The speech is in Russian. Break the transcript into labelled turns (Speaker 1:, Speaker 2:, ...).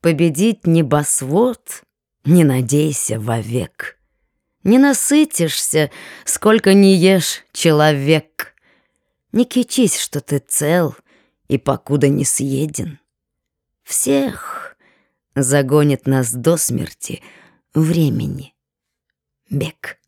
Speaker 1: Победить небосвод не надейся вовек. Не насытишься, сколько не ешь, человек. Не кичись, что ты цел и покуда не съеден. Всех загонит нас до смерти времени бег.